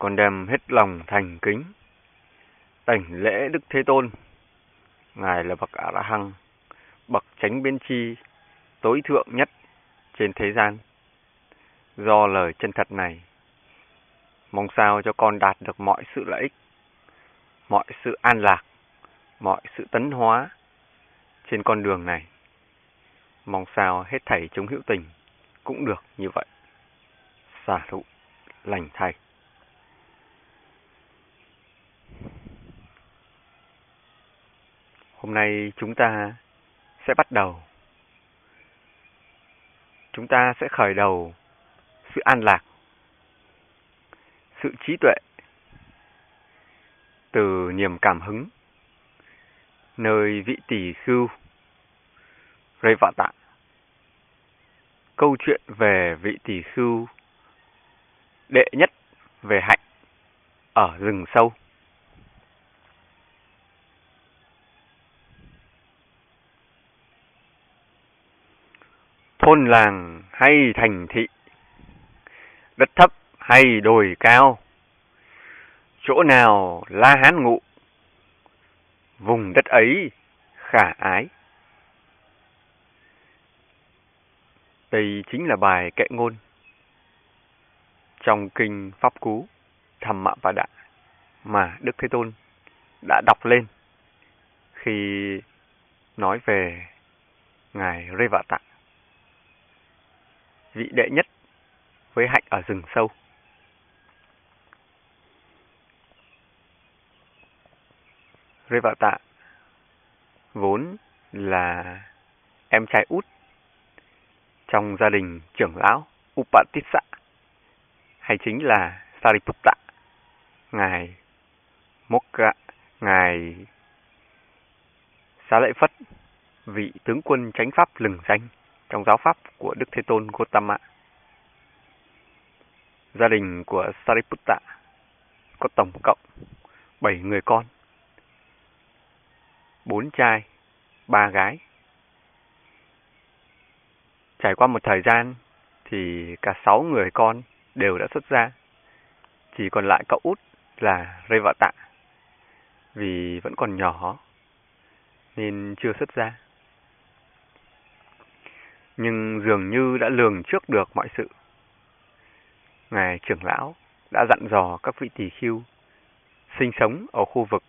còn đem hết lòng thành kính đảnh lễ Đức Thế Tôn. Ngài là bậc A La Hăng, bậc chánh Biên chi tối thượng nhất trên thế gian. Do lời chân thật này, mong sao cho con đạt được mọi sự lợi ích, mọi sự an lạc, mọi sự tấn hóa trên con đường này. Mong sao hết thảy chúng hữu tình cũng được như vậy. Xả thụ, lành thay Hôm nay chúng ta sẽ bắt đầu. Chúng ta sẽ khởi đầu sự an lạc, sự trí tuệ từ niềm cảm hứng nơi vị tỷ khưu rây Vạ Tạ. Câu chuyện về vị tỷ khưu đệ nhất về hạnh ở rừng sâu. Thôn làng hay thành thị, đất thấp hay đồi cao, chỗ nào la hán ngụ, vùng đất ấy khả ái. Đây chính là bài kệ ngôn trong kinh Pháp Cú Thầm Mạ và Đạ mà Đức Thế Tôn đã đọc lên khi nói về Ngài Rê Vạ Tạng vị đệ nhất với hạnh ở rừng sâu. Rê Vạo Tạ vốn là em trai út trong gia đình trưởng lão Upatissa hay chính là Sariputta, ngài Mokka, ngài Xá Lợi Phất, vị tướng quân chánh pháp lừng danh trong giáo pháp của Đức Thế Tôn Gautama. Gia đình của Sariputta có tổng cộng 7 người con, 4 trai, 3 gái. Trải qua một thời gian thì cả 6 người con đều đã xuất gia. Chỉ còn lại cậu út là Revata vì vẫn còn nhỏ nên chưa xuất gia nhưng dường như đã lường trước được mọi sự. Ngài trưởng lão đã dặn dò các vị tỳ khưu sinh sống ở khu vực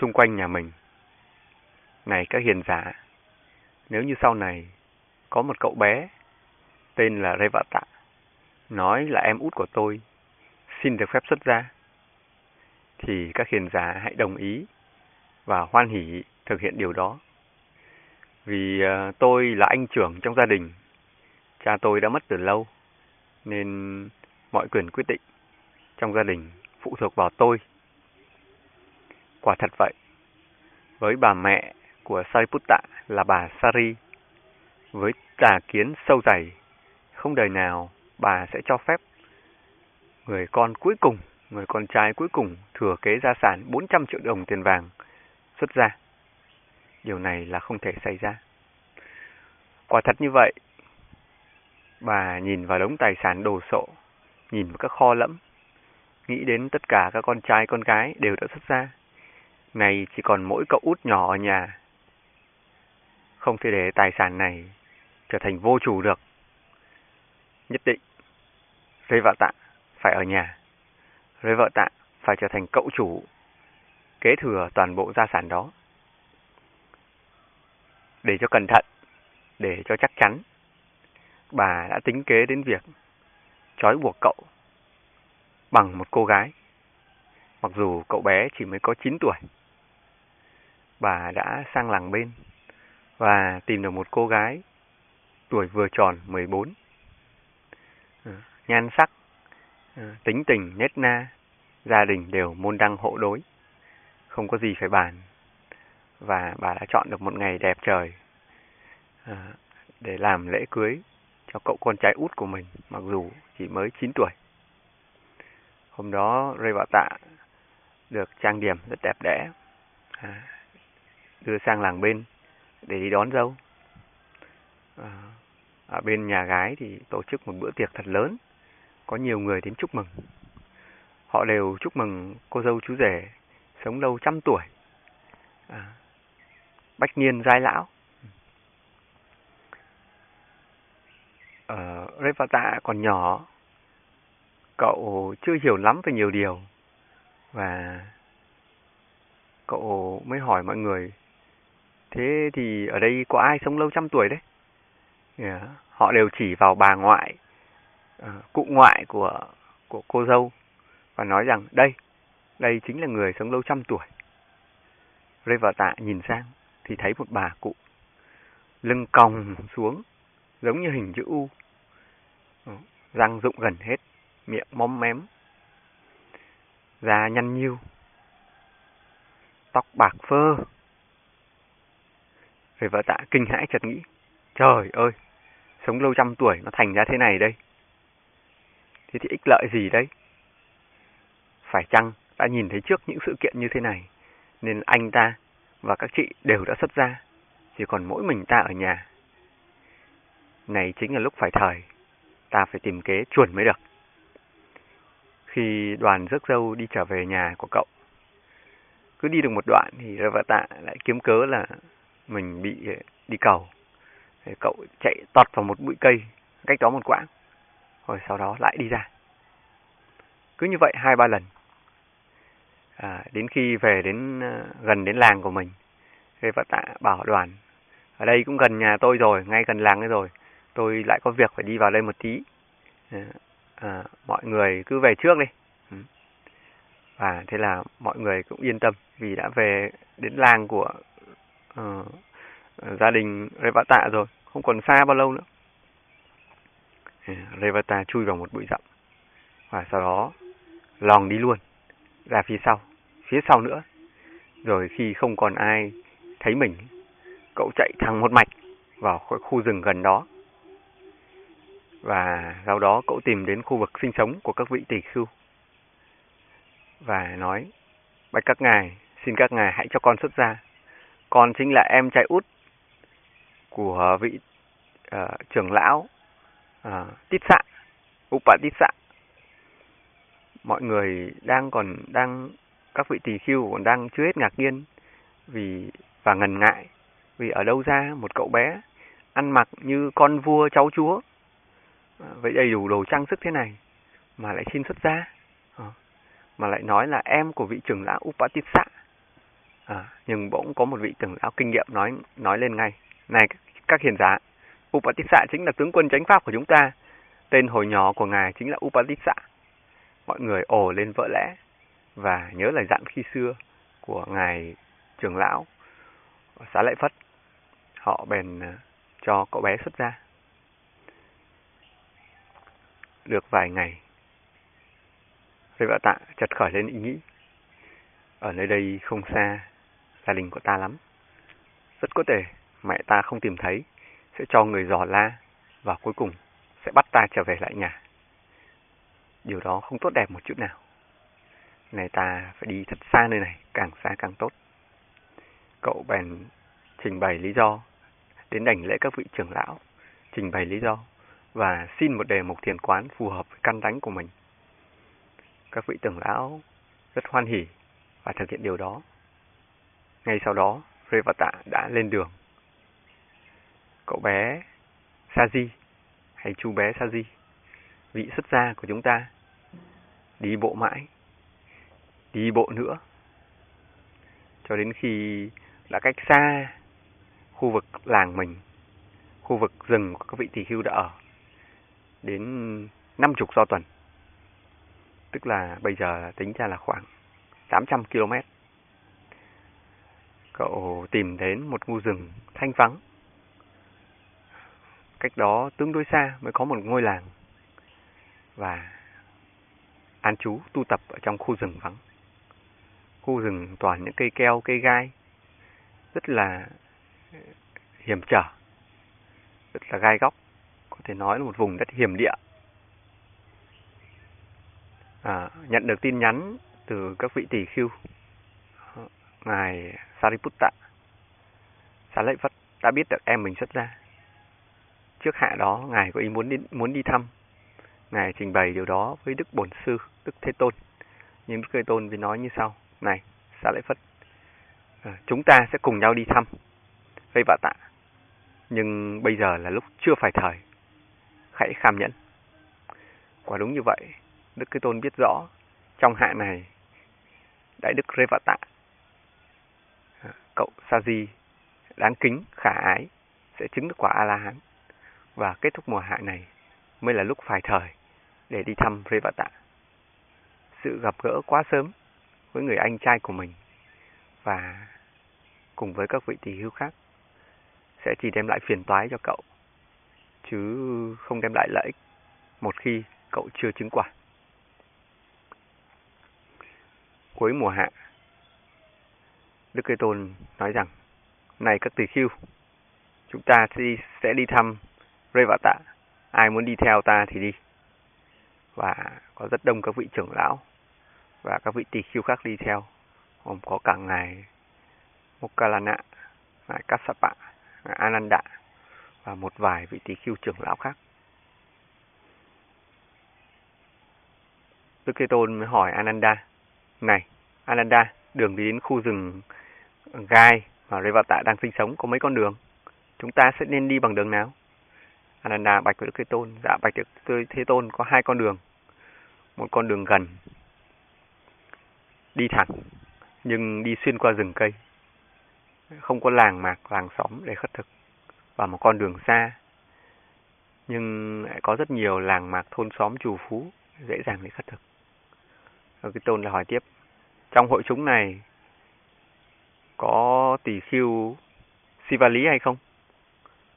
xung quanh nhà mình. Này các hiền giả, nếu như sau này có một cậu bé tên là Rê Tạ, nói là em út của tôi, xin được phép xuất gia, thì các hiền giả hãy đồng ý và hoan hỷ thực hiện điều đó. Vì ờ, tôi là anh trưởng trong gia đình, cha tôi đã mất từ lâu, nên mọi quyền quyết định trong gia đình phụ thuộc vào tôi. Quả thật vậy, với bà mẹ của Sariputta là bà Sari, với tà kiến sâu dày, không đời nào bà sẽ cho phép người con cuối cùng, người con trai cuối cùng thừa kế gia sản 400 triệu đồng tiền vàng xuất ra. Điều này là không thể xảy ra. Quả thật như vậy. Bà nhìn vào đống tài sản đồ sộ, nhìn vào các kho lẫm, nghĩ đến tất cả các con trai con gái đều đã xuất ra. Này chỉ còn mỗi cậu út nhỏ ở nhà. Không thể để tài sản này trở thành vô chủ được. Nhất định, rơi vợ tạ phải ở nhà. Rơi vợ tạ phải trở thành cậu chủ, kế thừa toàn bộ gia sản đó để cho cẩn thận, để cho chắc chắn. Bà đã tính kế đến việc trói buộc cậu bằng một cô gái. Mặc dù cậu bé chỉ mới có 9 tuổi. Bà đã sang làng bên và tìm được một cô gái tuổi vừa tròn 14. Ừ, nhan sắc ừ, tính tình nét na, gia đình đều môn đăng hộ đối, không có gì phải bàn. Và bà đã chọn được một ngày đẹp trời à, để làm lễ cưới cho cậu con trai út của mình, mặc dù chỉ mới 9 tuổi. Hôm đó Rê Bảo Tạ được trang điểm rất đẹp đẽ, à, đưa sang làng bên để đi đón dâu. À, ở bên nhà gái thì tổ chức một bữa tiệc thật lớn, có nhiều người đến chúc mừng. Họ đều chúc mừng cô dâu chú rể sống lâu trăm tuổi, à, bách niên giai lão. Ờ, ở Revata còn nhỏ, cậu chưa hiểu lắm về nhiều điều và cậu mới hỏi mọi người thế thì ở đây có ai sống lâu trăm tuổi đấy yeah. họ đều chỉ vào bà ngoại uh, cụ ngoại của của cô dâu và nói rằng đây đây chính là người sống lâu trăm tuổi rê vào tạ nhìn sang thì thấy một bà cụ lưng còng xuống, giống như hình chữ U. Răng rụng gần hết, miệng móm mém, da nhăn nhiêu tóc bạc phơ. Rồi vợ tạ kinh hãi chợt nghĩ, trời ơi, sống lâu trăm tuổi nó thành ra thế này đây. Thế thì ích lợi gì đấy? Phải chăng đã nhìn thấy trước những sự kiện như thế này, nên anh ta và các chị đều đã xuất ra chỉ còn mỗi mình ta ở nhà. Này chính là lúc phải thời, ta phải tìm kế chuẩn mới được. Khi đoàn rước dâu đi trở về nhà của cậu, cứ đi được một đoạn thì vợ tạ lại kiếm cớ là mình bị ờ, đi cầu. Cậu chạy tọt vào một bụi cây, cách đó một quãng, rồi sau đó lại đi ra. Cứ như vậy hai ba lần à, đến khi về đến ờ, gần đến làng của mình thì vợ tạ bảo đoàn ở đây cũng gần nhà tôi rồi ngay gần làng ấy rồi tôi lại có việc phải đi vào đây một tí. À, à, mọi người cứ về trước đi. Ừ. Và thế là mọi người cũng yên tâm vì đã về đến làng của uh, gia đình Revata rồi không còn xa bao lâu nữa. Revata chui vào một bụi rậm và sau đó lòng đi luôn ra phía sau phía sau nữa. Rồi khi không còn ai thấy mình cậu chạy thẳng một mạch vào khu rừng gần đó. Và sau đó cậu tìm đến khu vực sinh sống của các vị tỷ khưu và nói bạch các ngài xin các ngài hãy cho con xuất ra con chính là em trai út của vị uh, trưởng lão uh, Tít Sạ, Upa Tít Sạ. Mọi người đang còn đang các vị tỳ khưu còn đang chưa hết ngạc nhiên vì và ngần ngại vì ở đâu ra một cậu bé ăn mặc như con vua cháu chúa. À, vậy với đầy đủ đồ trang sức thế này mà lại xin xuất gia à, mà lại nói là em của vị trưởng lão Upatissa à, nhưng bỗng có một vị trưởng lão kinh nghiệm nói nói lên ngay. Này các hiền giả Upatissa chính là tướng quân chánh pháp của chúng ta. Tên hồi nhỏ của ngài chính là Upatissa mọi người ồ lên vỡ lẽ và nhớ lời dặn khi xưa của ngài trưởng lão, xá lợi phất. Họ bèn à, cho cậu bé xuất ra được vài ngày rồi vợ Tạ chợt khởi lên ý nghĩ. Ở nơi đây không xa, gia đình của ta lắm. Rất có thể mẹ ta không tìm thấy, sẽ cho người dò la và cuối cùng sẽ bắt ta trở về lại nhà điều đó không tốt đẹp một chút nào. Này ta phải đi thật xa nơi này, càng xa càng tốt. Cậu bèn trình bày lý do, đến đảnh lễ các vị trưởng lão, trình bày lý do và xin một đề mục thiền quán phù hợp với căn đánh của mình. Các vị trưởng lão rất hoan hỉ và thực hiện điều đó. Ngay sau đó Revata đã lên đường. Cậu bé Saji hay chú bé Saji vị xuất gia của chúng ta đi bộ mãi, đi bộ nữa. Cho đến khi đã cách xa khu vực làng mình, khu vực rừng của các vị tỷ khưu đã ở, đến năm chục do tuần. Tức là bây giờ tính ra là khoảng 800 km cậu tìm đến một khu rừng thanh vắng. Cách đó tương đối xa mới có một ngôi làng. Và an trú tu tập ở trong khu rừng vắng. Khu rừng toàn những cây keo, cây gai, rất là ờ, hiểm trở, rất là gai góc, có thể nói là một vùng đất hiểm địa. À, nhận được tin nhắn từ các vị tỷ khưu, ờ, ngài Sariputta, Xá lợi Phất đã biết được em mình xuất ra. Trước hạ đó, ngài có ý muốn đi, muốn đi thăm. Ngài trình bày điều đó với Đức Bổn Sư, Đức Thế Tôn. Nhưng Đức Thế Tôn vì nói như sau, này, Xá lợi Phất, ờ, chúng ta sẽ cùng nhau đi thăm Vây Vạ Tạ nhưng bây giờ là lúc chưa phải thời. Hãy kham nhẫn. Quả đúng như vậy, Đức Thế Tôn biết rõ trong hạ này Đại Đức Rê Vạ Tạ, ờ, cậu Sa Di đáng kính, khả ái sẽ chứng được quả A-la-hán và kết thúc mùa hạ này mới là lúc phải thời để đi thăm Rê Vạ Tạ. Sự gặp gỡ quá sớm với người anh trai của mình và cùng với các vị tỷ hưu khác sẽ chỉ đem lại phiền toái cho cậu, chứ không đem lại lợi ích một khi cậu chưa chứng quả. Cuối mùa hạ, Đức Cây Tôn nói rằng, Này các tỷ khưu, chúng ta sẽ đi thăm Rê Vạ Tạ, ai muốn đi theo ta thì đi. Và có rất đông các vị trưởng lão và các vị tỳ khưu khác đi theo, gồm có cả ngài Mokkalana, ngài Kassapa, ngài Ananda và một vài vị tỷ khưu trưởng lão khác. Đức Thế Tôn mới hỏi Ananda, này, Ananda, đường đi đến khu rừng gai mà Revata đang sinh sống có mấy con đường? Chúng ta sẽ nên đi bằng đường nào? Ananda bạch với Đức Thế Tôn, dạ bạch Đức Thế Tôn có hai con đường. Một con đường gần, đi thẳng, nhưng đi xuyên qua rừng cây không có làng mạc, làng xóm để khất thực và một con đường xa. Nhưng lại có rất nhiều làng mạc thôn xóm trù phú dễ dàng để khất thực. Rồi cái tôn lại hỏi tiếp, trong hội chúng này có tỷ khiêu Sivali hay không?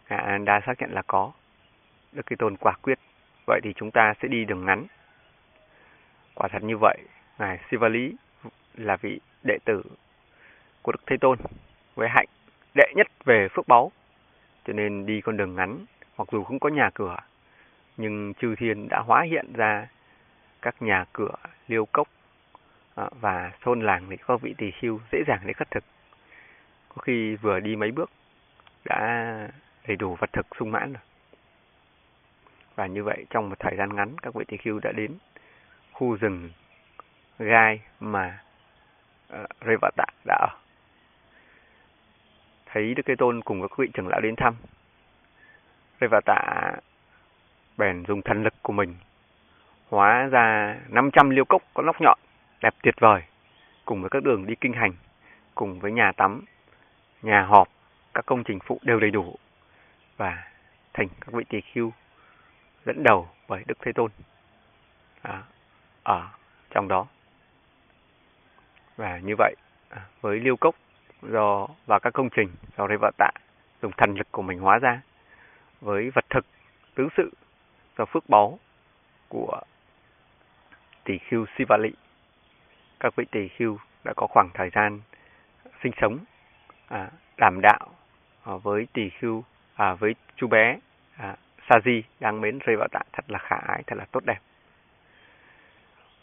À, đã xác nhận là có. Đức Cái Tôn quả quyết. Vậy thì chúng ta sẽ đi đường ngắn. Quả thật như vậy, Ngài Sivali là vị đệ tử của Đức Thế Tôn với hạnh đệ nhất về phước báu. Cho nên đi con đường ngắn, mặc dù không có nhà cửa, nhưng chư thiên đã hóa hiện ra các nhà cửa, liêu cốc à, và thôn làng để có vị tỳ siêu dễ dàng để khất thực. Có khi vừa đi mấy bước đã đầy đủ vật thực sung mãn rồi. Và như vậy trong một thời gian ngắn các vị tỳ khưu đã đến khu rừng gai mà Ờ, Revata đã ở thấy Đức Thế Tôn cùng các vị trưởng lão đến thăm. Revata tạ bèn dùng thần lực của mình hóa ra 500 liêu cốc có lóc nhọn đẹp tuyệt vời cùng với các đường đi kinh hành cùng với nhà tắm, nhà họp, các công trình phụ đều đầy đủ và thành các vị tỳ khưu dẫn đầu bởi Đức Thế Tôn à, ở trong đó. Và như vậy à, với liêu cốc do và các công trình do Rê Vợ Tạ dùng thần lực của mình hóa ra với vật thực tứ sự do phước báu của tỷ khưu Sivali. Các vị tỷ khưu đã có khoảng thời gian sinh sống à, đảm đạo à, với tỷ khưu à, với chú bé à, Saji đang mến Rê Vợ Tạ thật là khả ái, thật là tốt đẹp.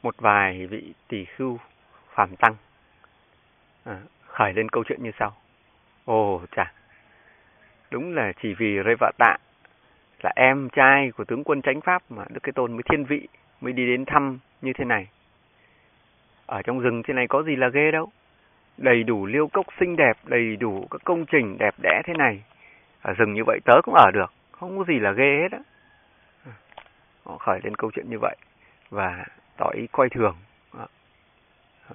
Một vài vị tỷ khưu phàm tăng à, khởi lên câu chuyện như sau. Ồ chà, đúng là chỉ vì Rê Vạ Tạ là em trai của tướng quân chánh Pháp mà Đức Cái Tôn mới thiên vị, mới đi đến thăm như thế này. Ở trong rừng thế này có gì là ghê đâu. Đầy đủ liêu cốc xinh đẹp, đầy đủ các công trình đẹp đẽ thế này. Ở rừng như vậy tớ cũng ở được, không có gì là ghê hết á. Ờ, họ khởi lên câu chuyện như vậy và tỏ ý coi thường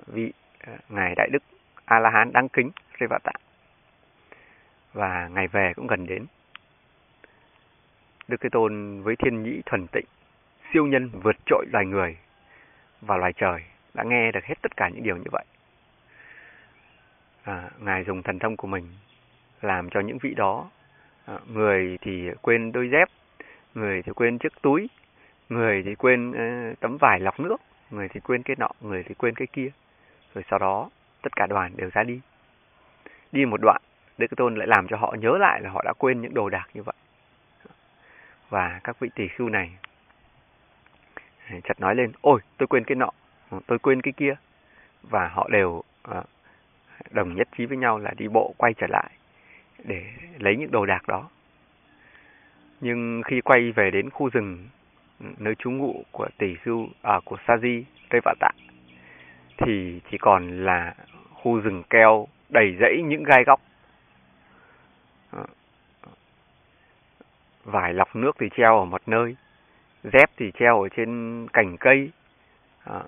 vị ờ, ngài đại đức a la hán đáng kính Revata và ngày về cũng gần đến. Đức Thế Tôn với thiên nhĩ thuần tịnh siêu nhân vượt trội loài người và loài trời đã nghe được hết tất cả những điều như vậy. À, ngài dùng thần thông của mình làm cho những vị đó à, người thì quên đôi dép người thì quên chiếc túi người thì quên uh, tấm vải lọc nước người thì quên cái nọ, người thì quên cái kia. Rồi sau đó tất cả đoàn đều ra đi. Đi một đoạn, Đức Tôn lại làm cho họ nhớ lại là họ đã quên những đồ đạc như vậy. Và các vị tỷ khưu này à, chợt nói lên, ôi tôi quên cái nọ, tôi quên cái kia. Và họ đều à, đồng nhất trí với nhau là đi bộ quay trở lại để lấy những đồ đạc đó. Nhưng khi quay về đến khu rừng nơi trú ngụ của tỷ khưu à, của Saji Tây vạn Tạ thì chỉ còn là khu rừng keo đầy rẫy những gai góc. Ờ. vải lọc nước thì treo ở một nơi, dép thì treo ở trên cành cây, ờ,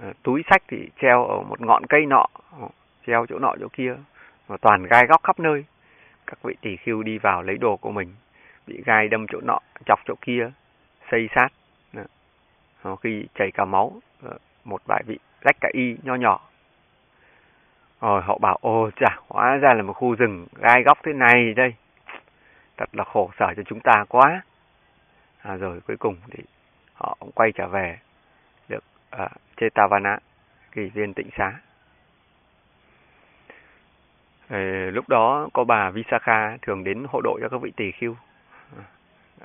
ờ, túi sách thì treo ở một ngọn cây nọ, treo chỗ nọ chỗ kia, và toàn gai góc khắp nơi. Các vị tỷ khưu đi vào lấy đồ của mình, bị gai đâm chỗ nọ, chọc chỗ kia, xây sát. Đó. Khi chảy cả máu, ờ, một vài vị rách cả y nho nhỏ. Rồi họ bảo, ô chà, hóa ra là một khu rừng gai góc thế này đây. Thật là khổ sở cho chúng ta quá. À, rồi cuối cùng thì họ cũng quay trở về được à, Chetavana, kỳ viên tịnh xá. Ờ, lúc đó có bà Visakha thường đến hộ độ cho các vị tỳ khưu.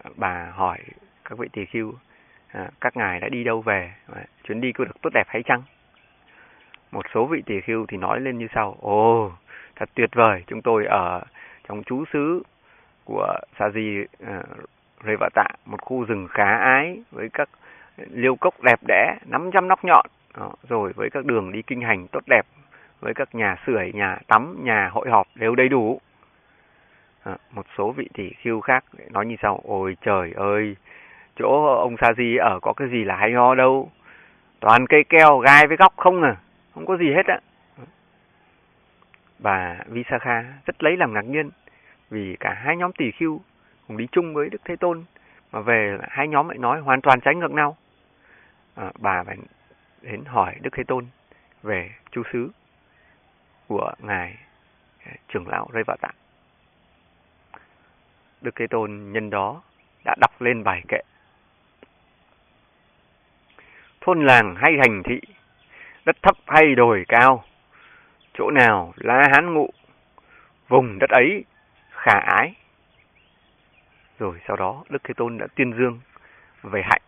À, bà hỏi các vị tỳ khưu, à, các ngài đã đi đâu về, à, chuyến đi có được tốt đẹp hay chăng? Một số vị tỳ khưu thì nói lên như sau, ồ, thật tuyệt vời, chúng tôi ở trong trú xứ của Saji uh, à, Revata, một khu rừng khá ái với các liêu cốc đẹp đẽ, 500 nóc nhọn, đó, rồi với các đường đi kinh hành tốt đẹp, với các nhà sưởi, nhà tắm, nhà hội họp đều đầy đủ. À, một số vị tỷ khiêu khác nói như sau, ôi trời ơi, chỗ ông Sa Di ở có cái gì là hay ho đâu, toàn cây keo gai với góc không à, không có gì hết á. Bà Visakha rất lấy làm ngạc nhiên vì cả hai nhóm tỷ khưu cùng đi chung với Đức Thế Tôn mà về hai nhóm lại nói hoàn toàn trái ngược nhau. À, bà phải đến hỏi Đức Thế Tôn về chú xứ của ngài à, trưởng lão rơi vào Tạng. Đức Thế Tôn nhân đó đã đọc lên bài kệ. Thôn làng hay thành thị, đất thấp hay đồi cao, chỗ nào lá hán ngụ, vùng đất ấy khả ái. Rồi sau đó Đức Thế Tôn đã tuyên dương về hạnh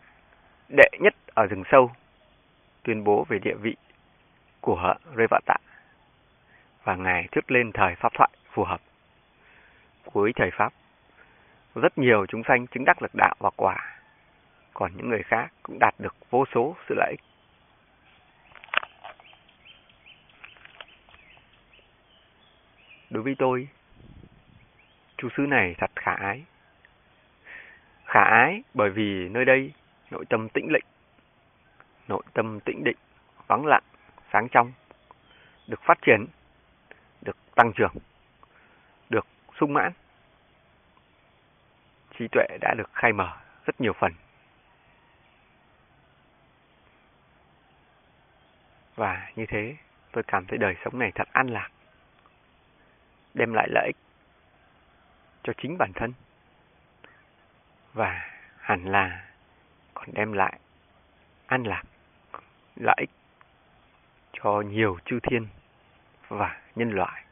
đệ nhất ở rừng sâu, tuyên bố về địa vị của Rê Vạ Tạ và Ngài thuyết lên thời Pháp thoại phù hợp. Cuối thời Pháp, rất nhiều chúng sanh chứng đắc lực đạo và quả, còn những người khác cũng đạt được vô số sự lợi ích. Đối với tôi, chú xứ này thật khả ái. Khả ái bởi vì nơi đây nội tâm tĩnh lịnh, nội tâm tĩnh định, vắng lặng, sáng trong, được phát triển được tăng trưởng, được sung mãn. Trí tuệ đã được khai mở rất nhiều phần. Và như thế, tôi cảm thấy đời sống này thật an lạc, đem lại lợi ích cho chính bản thân. Và hẳn là còn đem lại an lạc, lợi ích cho nhiều chư thiên và nhân loại.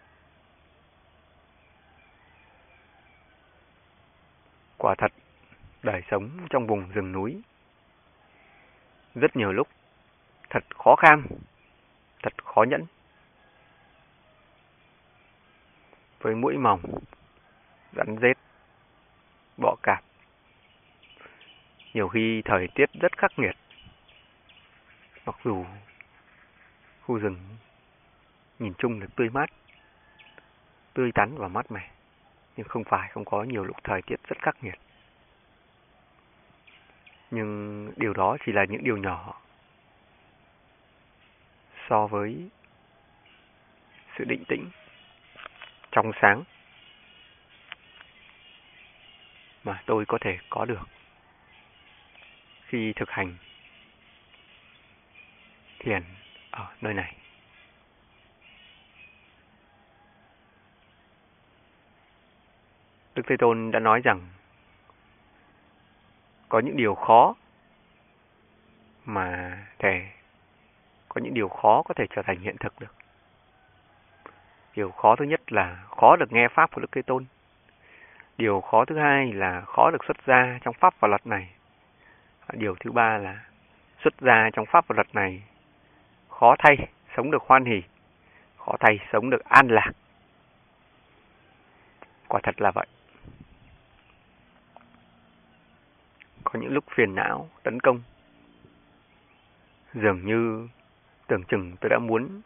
Quả thật, đời sống trong vùng rừng núi rất nhiều lúc thật khó khăn, thật khó nhẫn. Với mũi mỏng, rắn rết, bọ cạp. Nhiều khi thời tiết rất khắc nghiệt. Mặc dù khu rừng nhìn chung là tươi mát, tươi tắn và mát mẻ, nhưng không phải không có nhiều lúc thời tiết rất khắc nghiệt. Nhưng điều đó chỉ là những điều nhỏ so với sự định tĩnh, trong sáng mà tôi có thể có được khi thực hành thiền ở nơi này. Đức Thế Tôn đã nói rằng có những điều khó mà thể có những điều khó có thể trở thành hiện thực được. Điều khó thứ nhất là khó được nghe Pháp của Đức Thế Tôn. Điều khó thứ hai là khó được xuất ra trong Pháp và luật này. Điều thứ ba là xuất ra trong Pháp và luật này khó thay sống được hoan hỷ, khó thay sống được an lạc. Quả thật là vậy. Có những lúc phiền não, tấn công. Dường như tưởng chừng tôi đã muốn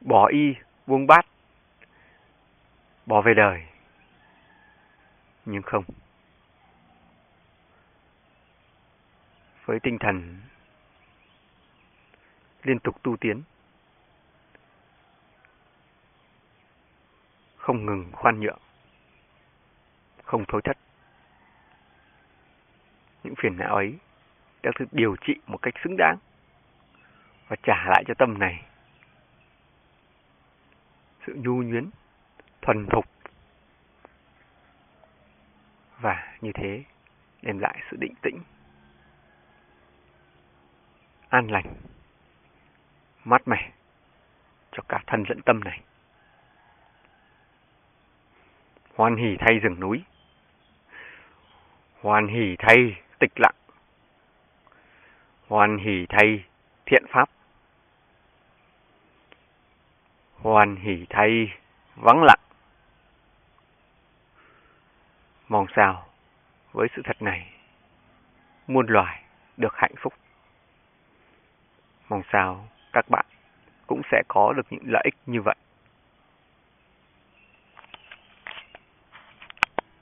bỏ y, buông bát, bỏ về đời. Nhưng không. Với tinh thần liên tục tu tiến, không ngừng khoan nhượng, không thối thất. Những phiền não ấy đã được điều trị một cách xứng đáng và trả lại cho tâm này. Sự nhu nhuyến, thuần thục. Và như thế đem lại sự định tĩnh, an lành, mát mẻ cho cả thân lẫn tâm này. Hoan hỷ thay rừng núi, hoan hỷ thay tịch lặng, hoan hỷ thay thiện pháp, hoan hỷ thay vắng lặng. Mong sao với sự thật này, muôn loài được hạnh phúc. Mong sao các bạn cũng sẽ có được những lợi ích như vậy.